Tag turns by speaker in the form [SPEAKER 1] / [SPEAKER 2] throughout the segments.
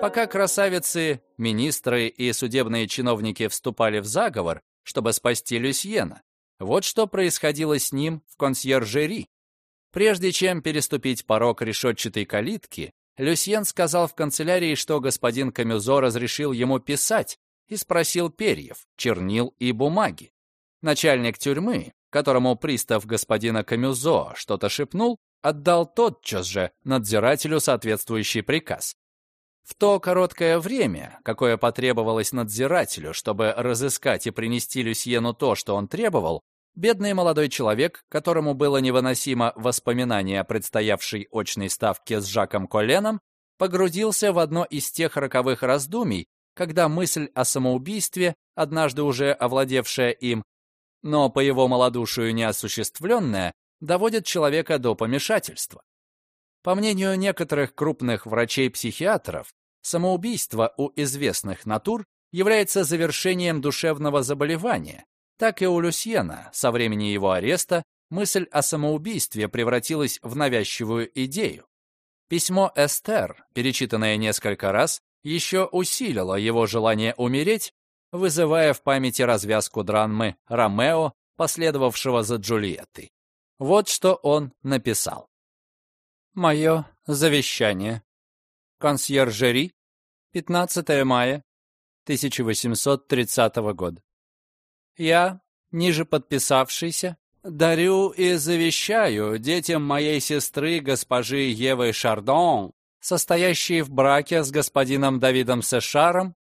[SPEAKER 1] Пока красавицы, министры и судебные чиновники вступали в заговор, чтобы спасти Люсьена, вот что происходило с ним в консьержери. Прежде чем переступить порог решетчатой калитки, Люсьен сказал в канцелярии, что господин Камюзо разрешил ему писать и спросил перьев, чернил и бумаги. Начальник тюрьмы, которому пристав господина Камюзо что-то шепнул, отдал тотчас же надзирателю соответствующий приказ. В то короткое время, какое потребовалось надзирателю, чтобы разыскать и принести Люсьену то, что он требовал, бедный молодой человек, которому было невыносимо воспоминание о предстоявшей очной ставке с Жаком Коленом, погрузился в одно из тех роковых раздумий, когда мысль о самоубийстве, однажды уже овладевшая им, но по его малодушию неосуществленная, доводит человека до помешательства. По мнению некоторых крупных врачей-психиатров, самоубийство у известных натур является завершением душевного заболевания. Так и у Люсьена со времени его ареста мысль о самоубийстве превратилась в навязчивую идею. Письмо Эстер, перечитанное несколько раз, еще усилило его желание умереть, вызывая в памяти развязку драмы Ромео, последовавшего за Джульеттой. Вот что он написал. «Мое завещание. Консьержери. 15 мая 1830 года. Я, ниже подписавшийся, дарю и завещаю детям моей сестры госпожи Евы Шардон, состоящей в браке с господином Давидом Сешаром,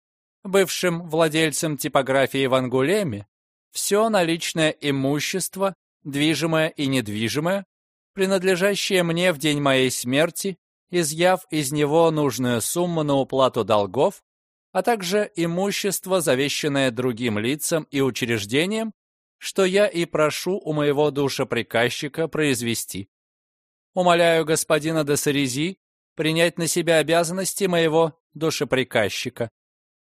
[SPEAKER 1] бывшим владельцем типографии в Ангулеме, все наличное имущество, движимое и недвижимое, принадлежащее мне в день моей смерти, изъяв из него нужную сумму на уплату долгов, а также имущество, завещанное другим лицам и учреждениям, что я и прошу у моего душеприказчика произвести. Умоляю господина де Сарези принять на себя обязанности моего душеприказчика.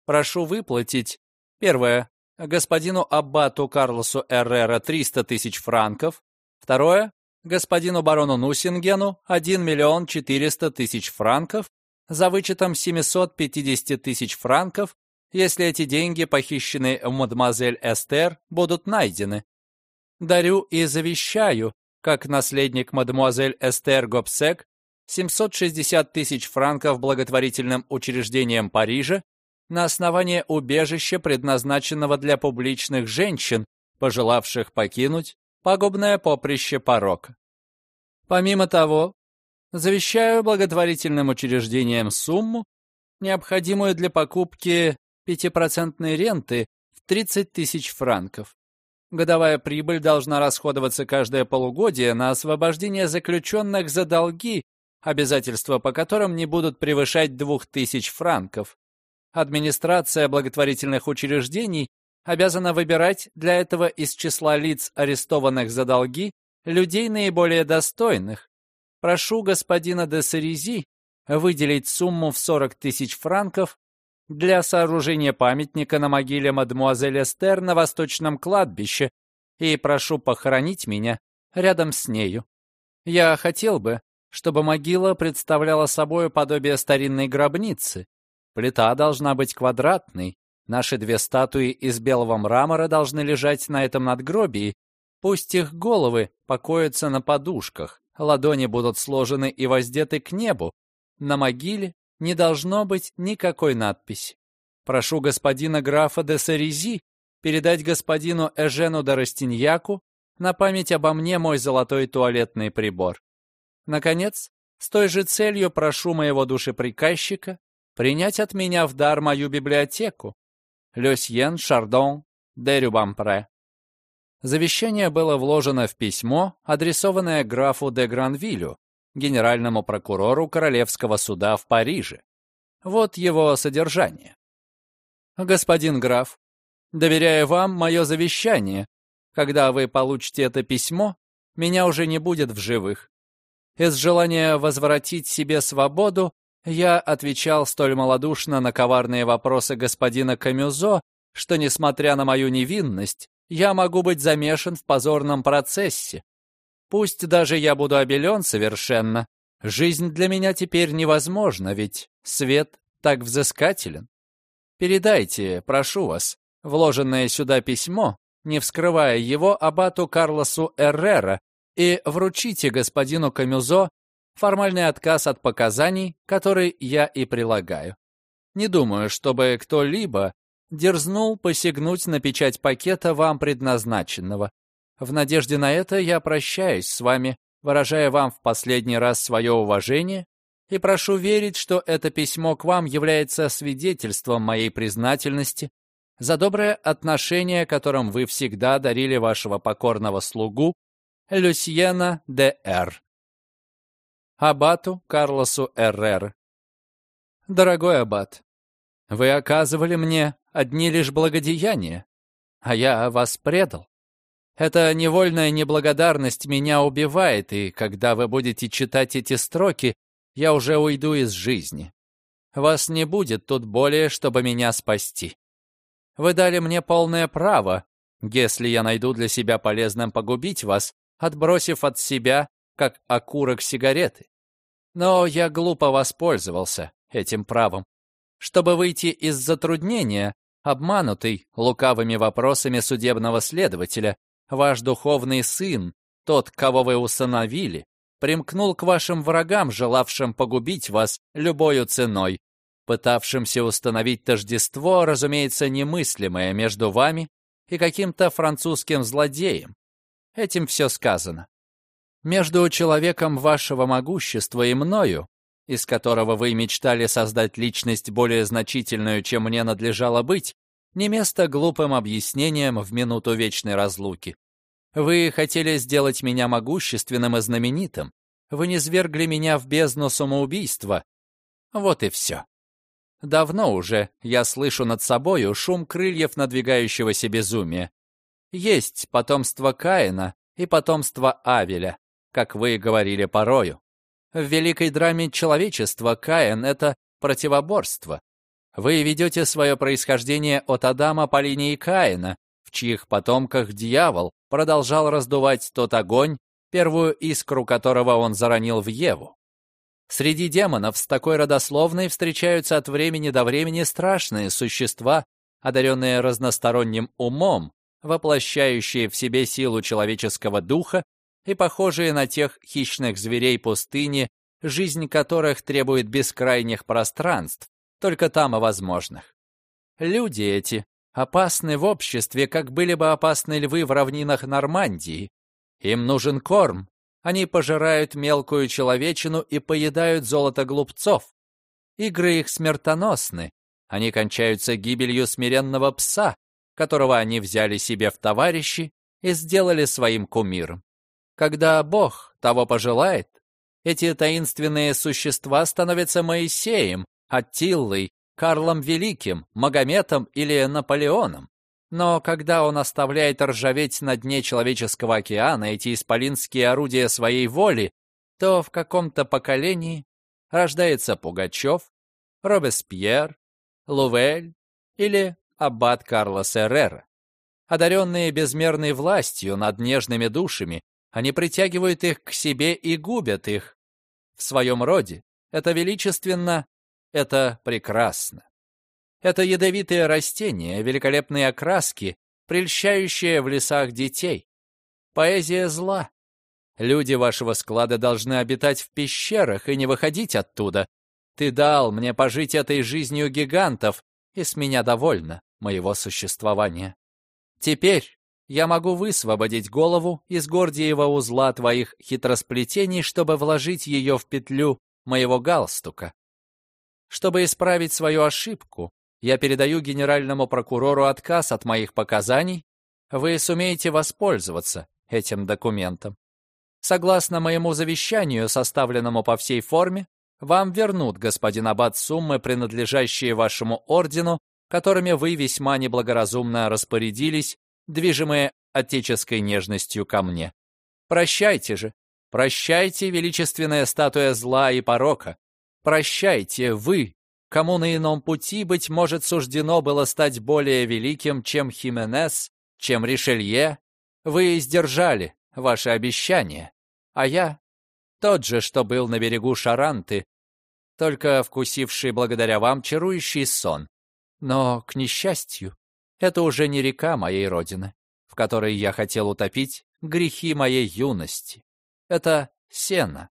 [SPEAKER 1] Прошу выплатить, первое, господину Аббату Карлосу Эррера 300 тысяч франков, второе, господину барону Нусингену 1 миллион 400 тысяч франков за вычетом 750 тысяч франков, если эти деньги, похищенные в мадемуазель Эстер, будут найдены. Дарю и завещаю, как наследник мадемуазель Эстер Гобсек, 760 тысяч франков благотворительным учреждениям Парижа на основании убежища, предназначенного для публичных женщин, пожелавших покинуть пагубное поприще порока. Помимо того, завещаю благотворительным учреждениям сумму, необходимую для покупки 5% ренты в 30 тысяч франков. Годовая прибыль должна расходоваться каждое полугодие на освобождение заключенных за долги обязательства по которым не будут превышать 2000 франков. Администрация благотворительных учреждений обязана выбирать для этого из числа лиц, арестованных за долги, людей наиболее достойных. Прошу господина де Сарези выделить сумму в 40 тысяч франков для сооружения памятника на могиле мадемуазель Эстер на Восточном кладбище и прошу похоронить меня рядом с нею. Я хотел бы, чтобы могила представляла собой подобие старинной гробницы. Плита должна быть квадратной, наши две статуи из белого мрамора должны лежать на этом надгробии, пусть их головы покоятся на подушках, ладони будут сложены и воздеты к небу, на могиле не должно быть никакой надписи. Прошу господина графа де Сарези передать господину Эжену де Растиньяку на память обо мне мой золотой туалетный прибор. Наконец, с той же целью прошу моего душеприказчика принять от меня в дар мою библиотеку. Люсьен Шардон де Рюбампре. Завещание было вложено в письмо, адресованное графу де Гранвилю, генеральному прокурору Королевского суда в Париже. Вот его содержание. «Господин граф, доверяю вам мое завещание. Когда вы получите это письмо, меня уже не будет в живых. Из желания возвратить себе свободу я отвечал столь малодушно на коварные вопросы господина Камюзо, что, несмотря на мою невинность, я могу быть замешан в позорном процессе. Пусть даже я буду обелен совершенно, жизнь для меня теперь невозможна, ведь свет так взыскателен? Передайте, прошу вас, вложенное сюда письмо, не вскрывая его, абату Карлосу Эррера и вручите господину Камюзо формальный отказ от показаний, который я и прилагаю. Не думаю, чтобы кто-либо дерзнул посягнуть на печать пакета вам предназначенного. В надежде на это я прощаюсь с вами, выражая вам в последний раз свое уважение и прошу верить, что это письмо к вам является свидетельством моей признательности за доброе отношение, которым вы всегда дарили вашего покорного слугу Люсьена де Р. Абату Карлосу Эррер. Дорогой аббат, вы оказывали мне одни лишь благодеяния, а я вас предал. Эта невольная неблагодарность меня убивает, и когда вы будете читать эти строки, я уже уйду из жизни. Вас не будет тут более, чтобы меня спасти. Вы дали мне полное право, если я найду для себя полезным погубить вас, отбросив от себя, как окурок сигареты. Но я глупо воспользовался этим правом. Чтобы выйти из затруднения, обманутый лукавыми вопросами судебного следователя, ваш духовный сын, тот, кого вы усыновили, примкнул к вашим врагам, желавшим погубить вас любою ценой, пытавшимся установить тождество, разумеется, немыслимое между вами и каким-то французским злодеем. Этим все сказано. Между человеком вашего могущества и мною, из которого вы мечтали создать личность более значительную, чем мне надлежало быть, не место глупым объяснениям в минуту вечной разлуки. Вы хотели сделать меня могущественным и знаменитым. Вы не свергли меня в бездну самоубийства. Вот и все. Давно уже я слышу над собою шум крыльев надвигающегося безумия. Есть потомство Каина и потомство Авеля как вы говорили порою. В великой драме человечества Каин — это противоборство. Вы ведете свое происхождение от Адама по линии Каина, в чьих потомках дьявол продолжал раздувать тот огонь, первую искру которого он заронил в Еву. Среди демонов с такой родословной встречаются от времени до времени страшные существа, одаренные разносторонним умом, воплощающие в себе силу человеческого духа и похожие на тех хищных зверей пустыни, жизнь которых требует бескрайних пространств, только там и возможных. Люди эти опасны в обществе, как были бы опасны львы в равнинах Нормандии. Им нужен корм, они пожирают мелкую человечину и поедают золото глупцов. Игры их смертоносны, они кончаются гибелью смиренного пса, которого они взяли себе в товарищи и сделали своим кумиром. Когда Бог того пожелает, эти таинственные существа становятся Моисеем, Аттиллой, Карлом Великим, Магометом или Наполеоном. Но когда он оставляет ржаветь на дне человеческого океана эти исполинские орудия своей воли, то в каком-то поколении рождается Пугачев, Робеспьер, Лувель или аббат Карлос Эррера. Одаренные безмерной властью над нежными душами, они притягивают их к себе и губят их. В своем роде это величественно, это прекрасно. Это ядовитые растения, великолепные окраски, прельщающие в лесах детей. Поэзия зла. Люди вашего склада должны обитать в пещерах и не выходить оттуда. Ты дал мне пожить этой жизнью гигантов, и с меня довольно моего существования. Теперь я могу высвободить голову из гордиева узла твоих хитросплетений, чтобы вложить ее в петлю моего галстука. Чтобы исправить свою ошибку, я передаю генеральному прокурору отказ от моих показаний, вы сумеете воспользоваться этим документом. Согласно моему завещанию, составленному по всей форме, вам вернут, господин Аббат, суммы, принадлежащие вашему ордену, которыми вы весьма неблагоразумно распорядились движимые отеческой нежностью ко мне. Прощайте же, прощайте, величественная статуя зла и порока. Прощайте, вы, кому на ином пути, быть может, суждено было стать более великим, чем Хименес, чем Ришелье. Вы сдержали ваши обещания, а я, тот же, что был на берегу Шаранты, только вкусивший благодаря вам чарующий сон. Но, к несчастью, это уже не река моей родины, в которой я хотел утопить грехи моей юности. Это сено.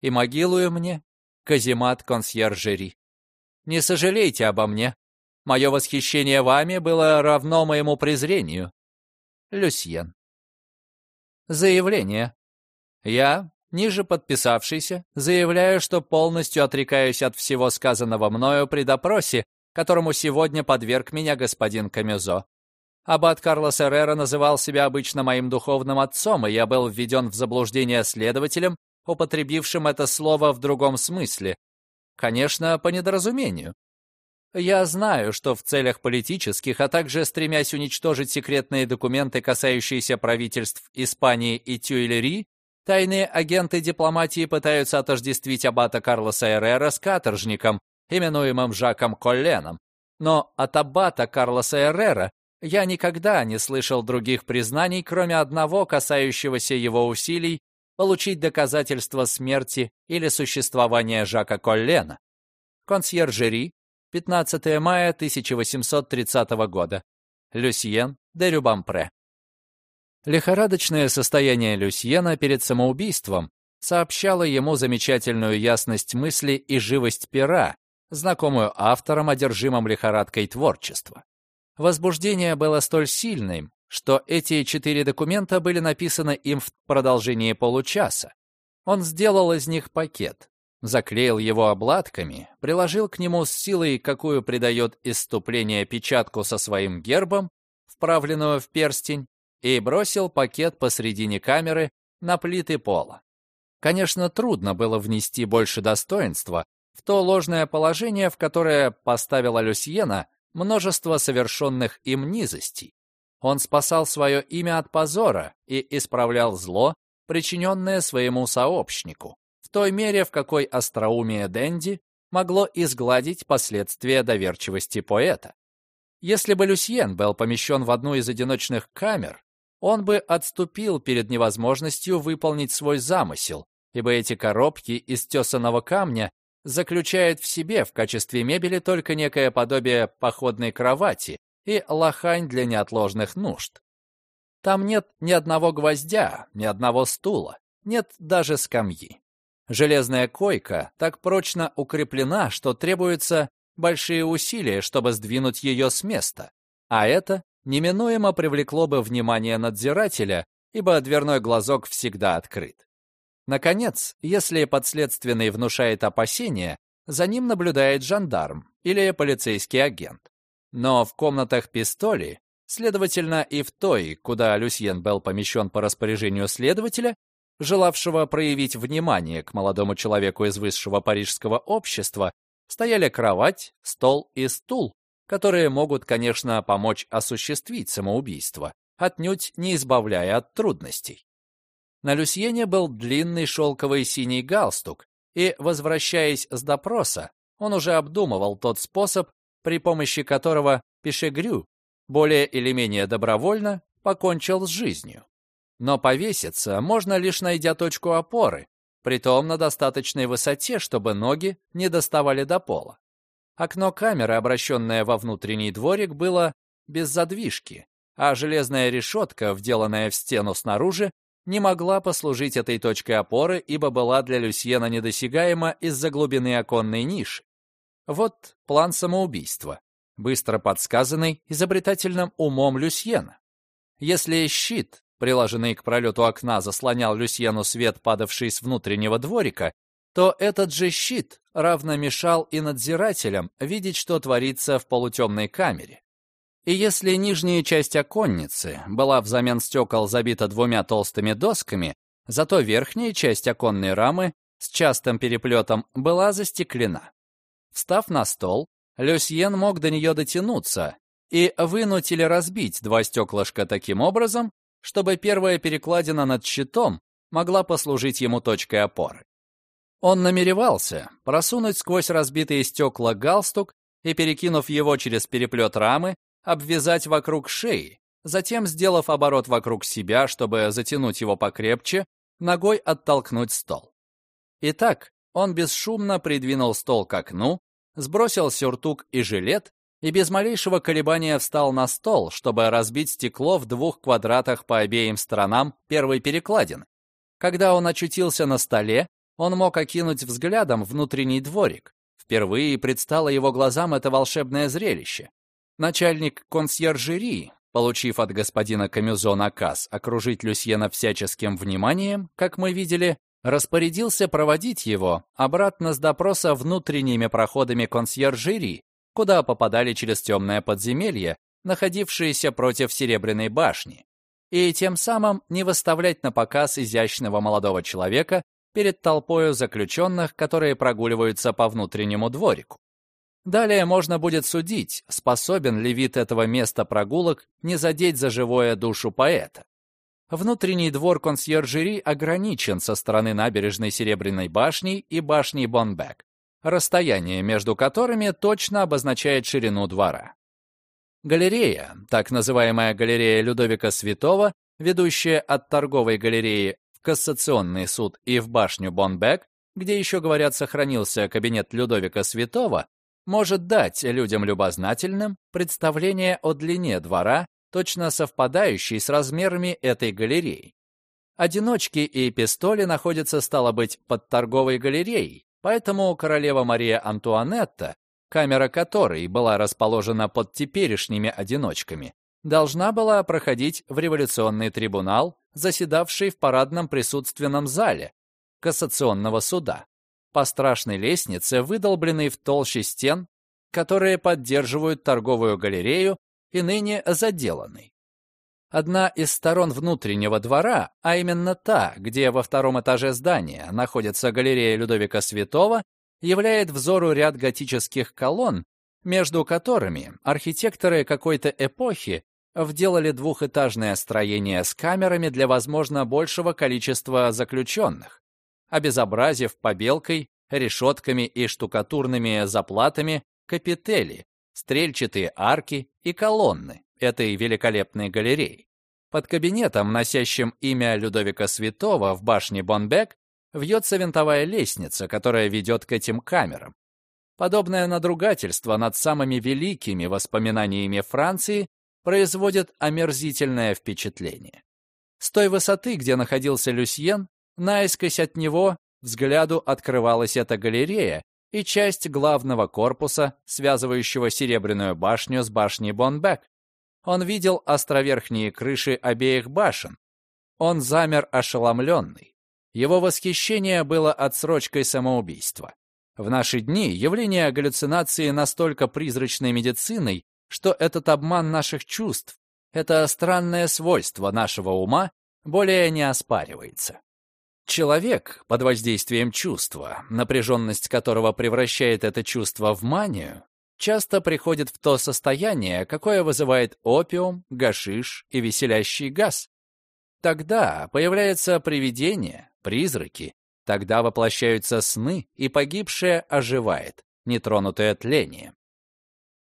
[SPEAKER 1] И могилую мне каземат консьержери. Не сожалейте обо мне. Мое восхищение вами было равно моему презрению. Люсьен. Заявление. Я, ниже подписавшийся, заявляю, что полностью отрекаюсь от всего сказанного мною при допросе, которому сегодня подверг меня господин Камюзо. Аббат Карлос Эррера называл себя обычно моим духовным отцом, и я был введен в заблуждение следователем, употребившим это слово в другом смысле. Конечно, по недоразумению. Я знаю, что в целях политических, а также стремясь уничтожить секретные документы, касающиеся правительств Испании и Тюильри, тайные агенты дипломатии пытаются отождествить аббата Карлоса Эррера с каторжником, именуемым Жаком Колленом. Но от аббата Карлоса Эррера я никогда не слышал других признаний, кроме одного, касающегося его усилий получить доказательства смерти или существования Жака Коллена. Консьержери, 15 мая 1830 года. Люсьен де Рюбампре. Лихорадочное состояние Люсьена перед самоубийством сообщало ему замечательную ясность мысли и живость пера, знакомую авторам, одержимым лихорадкой творчества. Возбуждение было столь сильным, что эти четыре документа были написаны им в продолжении получаса. Он сделал из них пакет, заклеил его обладками, приложил к нему с силой, какую придает иступление печатку со своим гербом, вправленную в перстень, и бросил пакет посредине камеры на плиты пола. Конечно, трудно было внести больше достоинства в то ложное положение, в которое поставила Люсьена множество совершенных им низостей. Он спасал свое имя от позора и исправлял зло, причиненное своему сообщнику, в той мере, в какой остроумие Дэнди могло изгладить последствия доверчивости поэта. Если бы Люсьен был помещен в одну из одиночных камер, он бы отступил перед невозможностью выполнить свой замысел, ибо эти коробки из тесаного камня заключают в себе в качестве мебели только некое подобие походной кровати, и лохань для неотложных нужд. Там нет ни одного гвоздя, ни одного стула, нет даже скамьи. Железная койка так прочно укреплена, что требуются большие усилия, чтобы сдвинуть ее с места. А это неминуемо привлекло бы внимание надзирателя, ибо дверной глазок всегда открыт. Наконец, если подследственный внушает опасения, за ним наблюдает жандарм или полицейский агент. Но в комнатах пистоли, следовательно, и в той, куда Люсьен был помещен по распоряжению следователя, желавшего проявить внимание к молодому человеку из высшего парижского общества, стояли кровать, стол и стул, которые могут, конечно, помочь осуществить самоубийство, отнюдь не избавляя от трудностей. На Люсьене был длинный шелковый синий галстук, и, возвращаясь с допроса, он уже обдумывал тот способ, при помощи которого Пешегрю более или менее добровольно покончил с жизнью. Но повеситься можно лишь найдя точку опоры, притом на достаточной высоте, чтобы ноги не доставали до пола. Окно камеры, обращенное во внутренний дворик, было без задвижки, а железная решетка, вделанная в стену снаружи, не могла послужить этой точкой опоры, ибо была для Люсьена недосягаема из-за глубины оконной ниши. Вот план самоубийства, быстро подсказанный изобретательным умом Люсьена. Если щит, приложенный к пролету окна, заслонял Люсьену свет, падавший с внутреннего дворика, то этот же щит равно мешал и надзирателям видеть, что творится в полутемной камере. И если нижняя часть оконницы была взамен стекол забита двумя толстыми досками, зато верхняя часть оконной рамы с частым переплетом была застеклена. Встав на стол, Люсьен мог до нее дотянуться и вынуть или разбить два стеклышка таким образом, чтобы первая перекладина над щитом могла послужить ему точкой опоры. Он намеревался просунуть сквозь разбитые стекла галстук и, перекинув его через переплет рамы, обвязать вокруг шеи, затем, сделав оборот вокруг себя, чтобы затянуть его покрепче, ногой оттолкнуть стол. Итак, он бесшумно придвинул стол к окну, сбросил сюртук и жилет и без малейшего колебания встал на стол, чтобы разбить стекло в двух квадратах по обеим сторонам первой перекладины. Когда он очутился на столе, он мог окинуть взглядом внутренний дворик. Впервые предстало его глазам это волшебное зрелище. Начальник консьержерии, получив от господина Камюзо наказ окружить Люсьена всяческим вниманием, как мы видели, распорядился проводить его обратно с допроса внутренними проходами консьержерии, куда попадали через темное подземелье, находившееся против Серебряной башни, и тем самым не выставлять на показ изящного молодого человека перед толпою заключенных, которые прогуливаются по внутреннему дворику. Далее можно будет судить, способен ли вид этого места прогулок не задеть за живое душу поэта. Внутренний двор консьержери ограничен со стороны набережной Серебряной башни и башни Бонбек, расстояние между которыми точно обозначает ширину двора. Галерея, так называемая галерея Людовика Святого, ведущая от торговой галереи в Кассационный суд и в башню Бонбек, где еще, говорят, сохранился кабинет Людовика Святого, может дать людям любознательным представление о длине двора точно совпадающий с размерами этой галереи. Одиночки и пистоли находятся, стало быть, под торговой галереей, поэтому королева Мария Антуанетта, камера которой была расположена под теперешними одиночками, должна была проходить в революционный трибунал, заседавший в парадном присутственном зале кассационного суда, по страшной лестнице, выдолбленной в толще стен, которые поддерживают торговую галерею и ныне заделанный. Одна из сторон внутреннего двора, а именно та, где во втором этаже здания находится галерея Людовика Святого, являет взору ряд готических колонн, между которыми архитекторы какой-то эпохи вделали двухэтажное строение с камерами для, возможно, большего количества заключенных, обезобразив побелкой, решетками и штукатурными заплатами капители, стрельчатые арки и колонны этой великолепной галереи. Под кабинетом, носящим имя Людовика Святого в башне Бонбек, вьется винтовая лестница, которая ведет к этим камерам. Подобное надругательство над самыми великими воспоминаниями Франции производит омерзительное впечатление. С той высоты, где находился Люсьен, наискось от него взгляду открывалась эта галерея и часть главного корпуса, связывающего Серебряную башню с башней Бонбек. Он видел островерхние крыши обеих башен. Он замер ошеломленный. Его восхищение было отсрочкой самоубийства. В наши дни явление галлюцинации настолько призрачной медициной, что этот обман наших чувств, это странное свойство нашего ума, более не оспаривается. Человек под воздействием чувства, напряженность которого превращает это чувство в манию, часто приходит в то состояние, какое вызывает опиум, гашиш и веселящий газ. Тогда появляются привидения, призраки, тогда воплощаются сны, и погибшее оживает, нетронутое тлением.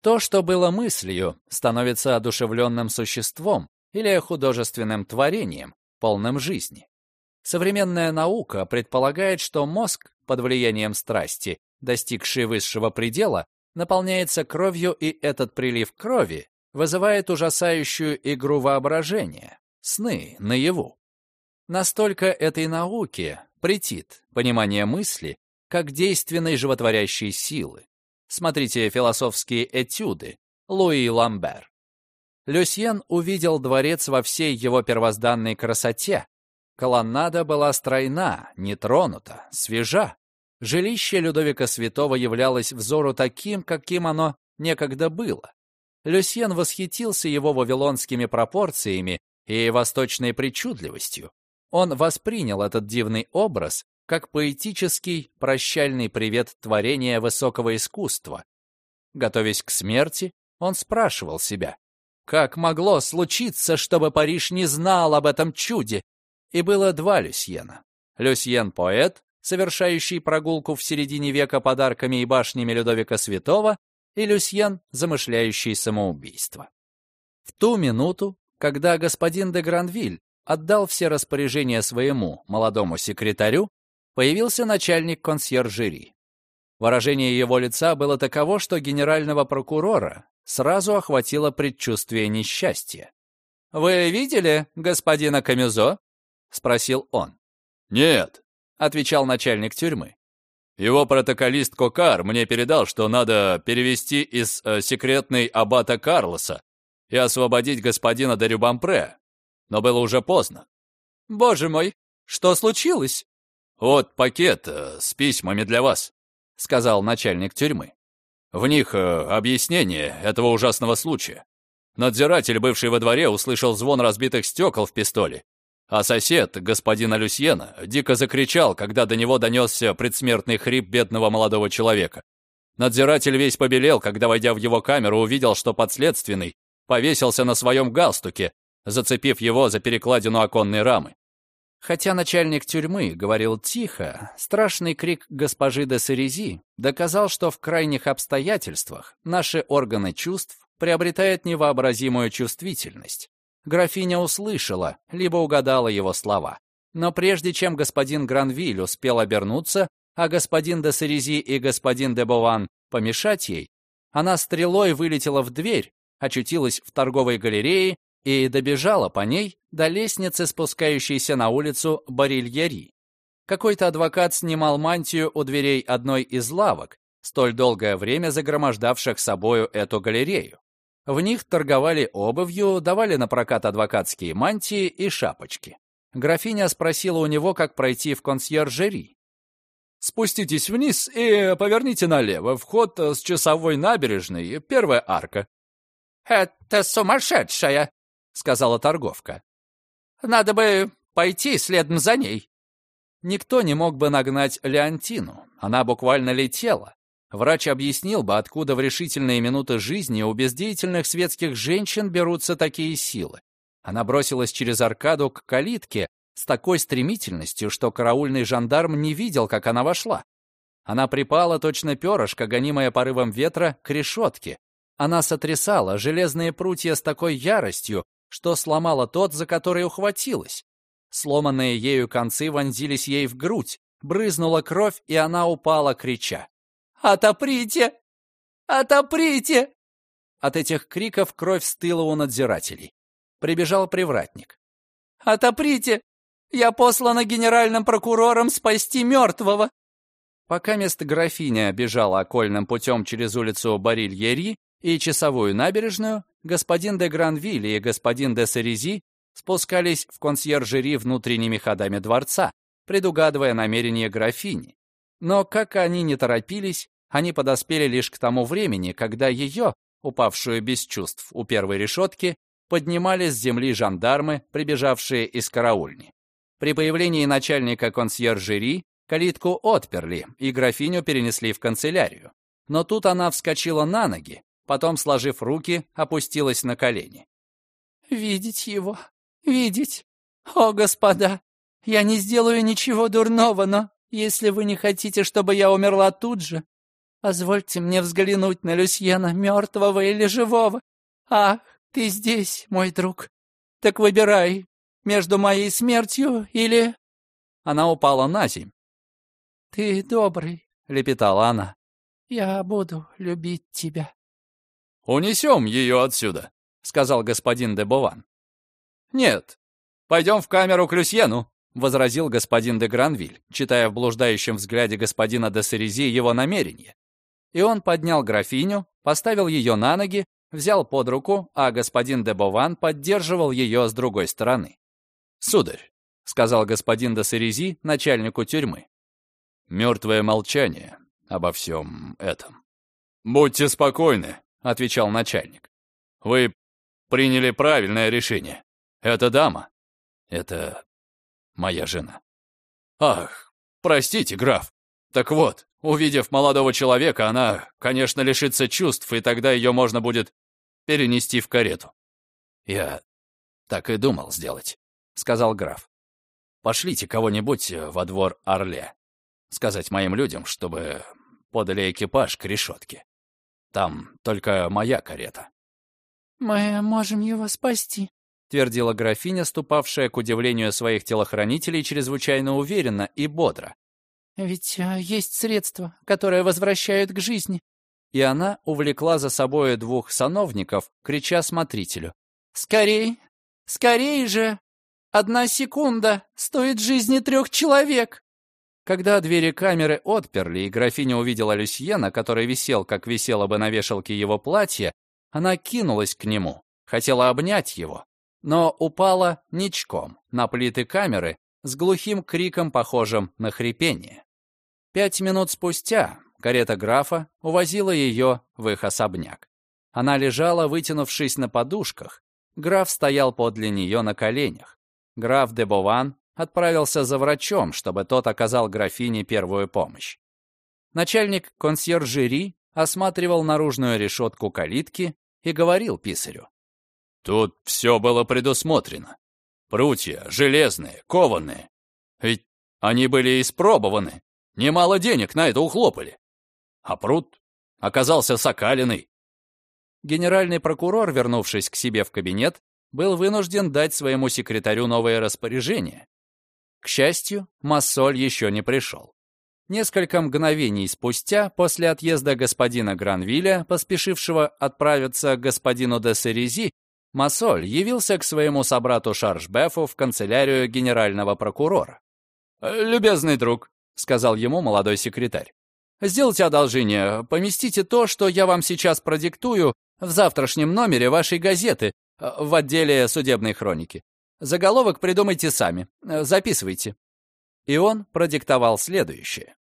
[SPEAKER 1] То, что было мыслью, становится одушевленным существом или художественным творением, полным жизни. Современная наука предполагает, что мозг под влиянием страсти, достигший высшего предела, наполняется кровью, и этот прилив крови вызывает ужасающую игру воображения, сны наяву. Настолько этой науке претит понимание мысли как действенной животворящей силы. Смотрите философские этюды Луи Ламбер. Люсьен увидел дворец во всей его первозданной красоте, Колоннада была стройна, не тронута, свежа. Жилище Людовика Святого являлось взору таким, каким оно некогда было. Люсьен восхитился его вавилонскими пропорциями и восточной причудливостью. Он воспринял этот дивный образ как поэтический прощальный привет творения высокого искусства. Готовясь к смерти, он спрашивал себя, как могло случиться, чтобы Париж не знал об этом чуде, и было два Люсьена. Люсьен-поэт, совершающий прогулку в середине века подарками и башнями Людовика Святого, и Люсьен, замышляющий самоубийство. В ту минуту, когда господин де Гранвиль отдал все распоряжения своему молодому секретарю, появился начальник консьержери. Выражение его лица было таково, что генерального прокурора сразу охватило предчувствие несчастья. «Вы видели господина Камюзо?» — спросил он.
[SPEAKER 2] «Нет», —
[SPEAKER 1] отвечал начальник тюрьмы.
[SPEAKER 2] «Его протоколист Кокар мне передал, что надо перевести из э, секретной аббата Карлоса и освободить господина Дерюбампре, но было уже поздно».
[SPEAKER 1] «Боже мой, что случилось?»
[SPEAKER 2] «Вот пакет э, с письмами для вас», — сказал начальник тюрьмы. «В них э, объяснение этого ужасного случая. Надзиратель, бывший во дворе, услышал звон разбитых стекол в пистоле. А сосед, господина Люсьена, дико закричал, когда до него донесся предсмертный хрип бедного молодого человека. Надзиратель весь побелел, когда, войдя в его камеру, увидел, что подследственный повесился на своем галстуке, зацепив его за перекладину оконной рамы.
[SPEAKER 1] Хотя начальник тюрьмы говорил тихо, страшный крик госпожи де Сарези доказал, что в крайних обстоятельствах наши органы чувств приобретают невообразимую чувствительность. Графиня услышала, либо угадала его слова. Но прежде чем господин Гранвиль успел обернуться, а господин де Сарези и господин де Бован помешать ей, она стрелой вылетела в дверь, очутилась в торговой галерее и добежала по ней до лестницы, спускающейся на улицу Барильяри. Какой-то адвокат снимал мантию у дверей одной из лавок, столь долгое время загромождавших собою эту галерею. В них торговали обувью, давали на прокат адвокатские мантии и шапочки. Графиня спросила у него, как пройти в консьержери. «Спуститесь вниз и поверните налево. Вход с часовой набережной, первая арка».
[SPEAKER 3] «Это сумасшедшая!» — сказала торговка. «Надо бы пойти следом за ней».
[SPEAKER 1] Никто не мог бы нагнать Леонтину. Она буквально летела. Врач объяснил бы, откуда в решительные минуты жизни у бездеятельных светских женщин берутся такие силы. Она бросилась через аркаду к калитке с такой стремительностью, что караульный жандарм не видел, как она вошла. Она припала, точно перышко, гонимая порывом ветра, к решетке. Она сотрясала железные прутья с такой яростью, что сломала тот, за который ухватилась. Сломанные ею концы вонзились ей в грудь, брызнула кровь, и она упала, крича. «Отоприте! Отоприте!» От этих криков кровь стыла у надзирателей. Прибежал привратник. «Отоприте! Я послана генеральным прокурором спасти мертвого!» Пока место графиня бежала окольным путем через улицу Барильери и часовую набережную, господин де Гранвиль и господин де Сарези спускались в консьержери внутренними ходами дворца, предугадывая намерения графини. Но как они не торопились, они подоспели лишь к тому времени, когда ее, упавшую без чувств у первой решетки, поднимали с земли жандармы, прибежавшие из караульни. При появлении начальника консьержери калитку отперли и графиню перенесли в канцелярию. Но тут она вскочила на ноги, Потом, сложив руки, опустилась на колени. «Видеть его, видеть. О, господа, я не сделаю ничего дурного, но если вы не хотите, чтобы я умерла тут же, позвольте мне взглянуть на Люсьена, мертвого или живого. Ах, ты здесь, мой друг. Так выбирай, между моей смертью или...» Она упала на земь. «Ты добрый», — лепетала она. «Я буду любить тебя».
[SPEAKER 2] «Унесем ее отсюда», — сказал господин де Бован.
[SPEAKER 1] «Нет, пойдем в камеру к Люсьену», — возразил господин де Гранвиль, читая в блуждающем взгляде господина де Серези его намерение. И он поднял графиню, поставил ее на ноги, взял под руку, а господин де Бован поддерживал ее с другой стороны.
[SPEAKER 2] «Сударь», — сказал господин де Серези начальнику тюрьмы, — «мертвое молчание обо всем этом». «Будьте спокойны», — отвечал начальник. «Вы приняли правильное решение. Это дама. Это моя жена». «Ах, простите, граф. Так вот, увидев молодого человека, она, конечно, лишится чувств, и тогда ее можно будет перенести в карету». «Я так и думал сделать», — сказал граф. «Пошлите кого-нибудь во двор Орле, сказать моим людям, чтобы подали экипаж к решетке. Там только моя карета».
[SPEAKER 3] «Мы можем его спасти», —
[SPEAKER 1] твердила графиня, ступавшая, к удивлению своих телохранителей, чрезвычайно уверенно и бодро.
[SPEAKER 3] Ведь а, есть средства, которые возвращают к жизни.
[SPEAKER 1] И она увлекла за собой двух сановников, крича смотрителю.
[SPEAKER 3] «Скорей! Скорей же! Одна секунда стоит жизни трех человек!»
[SPEAKER 1] Когда двери камеры отперли, и графиня увидела Люсьена, который висел, как висело бы на вешалке его платье, она кинулась к нему, хотела обнять его, но упала ничком на плиты камеры с глухим криком, похожим на хрипение. Пять минут спустя карета графа увозила ее в их особняк. Она лежала, вытянувшись на подушках. Граф стоял подле нее на коленях. Граф де Бован отправился за врачом, чтобы тот оказал графине первую помощь. Начальник консьержери осматривал наружную решетку калитки и говорил писарю.
[SPEAKER 2] «Тут все было предусмотрено. Прутья железные, кованые. Ведь они были испробованы. Немало денег на это ухлопали. А пруд оказался сокалиный.
[SPEAKER 1] Генеральный прокурор, вернувшись к себе в кабинет, был вынужден дать своему секретарю новое распоряжение. К счастью, Массоль еще не пришел. Несколько мгновений спустя, после отъезда господина Гранвиля, поспешившего отправиться к господину де Серези, Массоль явился к своему собрату Шаржбефу в канцелярию генерального прокурора.
[SPEAKER 2] «Любезный друг», — сказал ему молодой секретарь, «сделайте одолжение, поместите то, что я вам сейчас продиктую, в завтрашнем номере вашей газеты в отделе судебной хроники. Заголовок придумайте сами. Записывайте».
[SPEAKER 1] И он продиктовал следующее.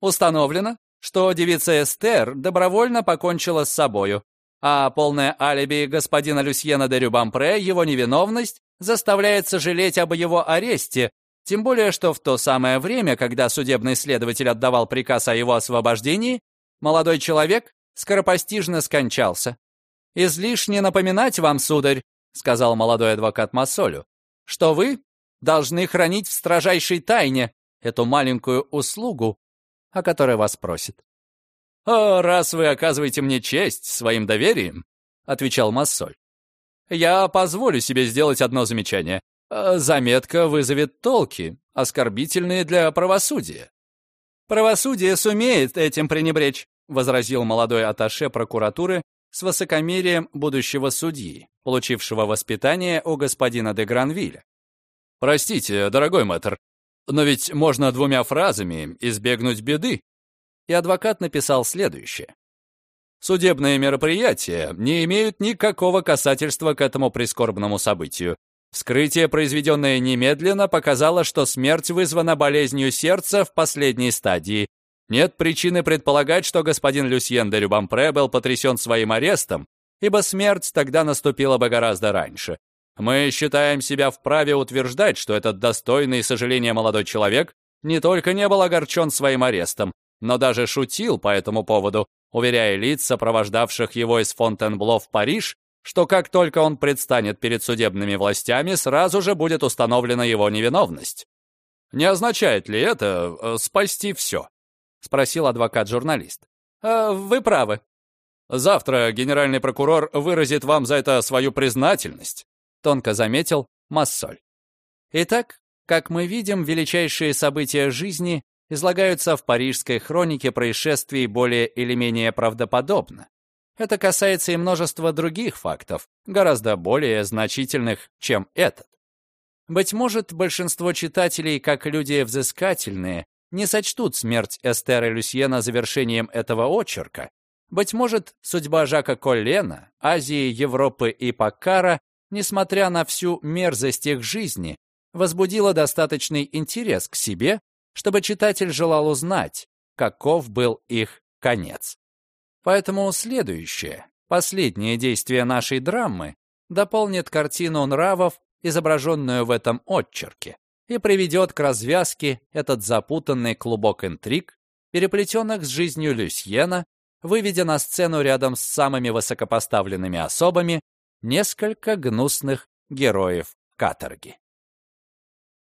[SPEAKER 2] «Установлено, что девица Эстер добровольно покончила с собою, а полное алиби господина Люсьена де Рюбампре, его невиновность, заставляет сожалеть об его аресте, тем более что в то самое время, когда судебный следователь отдавал приказ о его освобождении, молодой человек скоропостижно скончался. «Излишне напоминать вам, сударь», — сказал молодой адвокат Массолю, что вы должны хранить в строжайшей тайне эту маленькую услугу, о которой вас просит.
[SPEAKER 1] «О, раз вы оказываете мне честь своим доверием», — отвечал Массоль, «я позволю себе сделать одно замечание. Заметка вызовет толки, оскорбительные для правосудия».
[SPEAKER 2] «Правосудие сумеет этим пренебречь», — возразил молодой аташе прокуратуры с высокомерием будущего судьи, получившего воспитание у господина де Гранвилля.
[SPEAKER 1] «Простите, дорогой мэтр, но ведь можно двумя фразами избегнуть беды». И адвокат написал следующее. Судебные мероприятия не имеют никакого касательства к этому прискорбному событию. Вскрытие, произведенное немедленно, показало, что смерть вызвана болезнью сердца в последней стадии, нет причины предполагать, что господин Люсьен де Рюбампре был потрясен своим арестом, ибо смерть тогда наступила бы гораздо раньше. Мы считаем себя вправе утверждать, что этот достойный сожаления молодой человек не только не был огорчен своим арестом, но даже шутил по этому поводу, уверяя лиц, сопровождавших его из Фонтенбло в Париж, что как только он предстанет перед судебными властями, сразу же будет установлена его невиновность. Не означает ли это э, спасти все? — спросил адвокат-журналист.
[SPEAKER 2] «Э, «Вы правы. Завтра генеральный прокурор выразит вам за это свою признательность», — тонко заметил Массоль.
[SPEAKER 1] Итак, как мы видим, величайшие события жизни излагаются в парижской хронике происшествий более или менее правдоподобно. Это касается и множества других фактов, гораздо более значительных, чем этот. Быть может, большинство читателей, как люди взыскательные, не сочтут смерть Эстера Люсьена завершением этого очерка. Быть может, судьба Жака Коллена, Азии, Европы и Паккара, несмотря на всю мерзость их жизни, возбудила достаточный интерес к себе, чтобы читатель желал узнать, каков был их конец. Поэтому следующее, последнее действие нашей драмы дополнит картину нравов, изображенную в этом отчерке и приведет к развязке этот запутанный клубок интриг, переплетенных с жизнью Люсьена, выведя на сцену рядом с самыми высокопоставленными особами несколько гнусных героев каторги.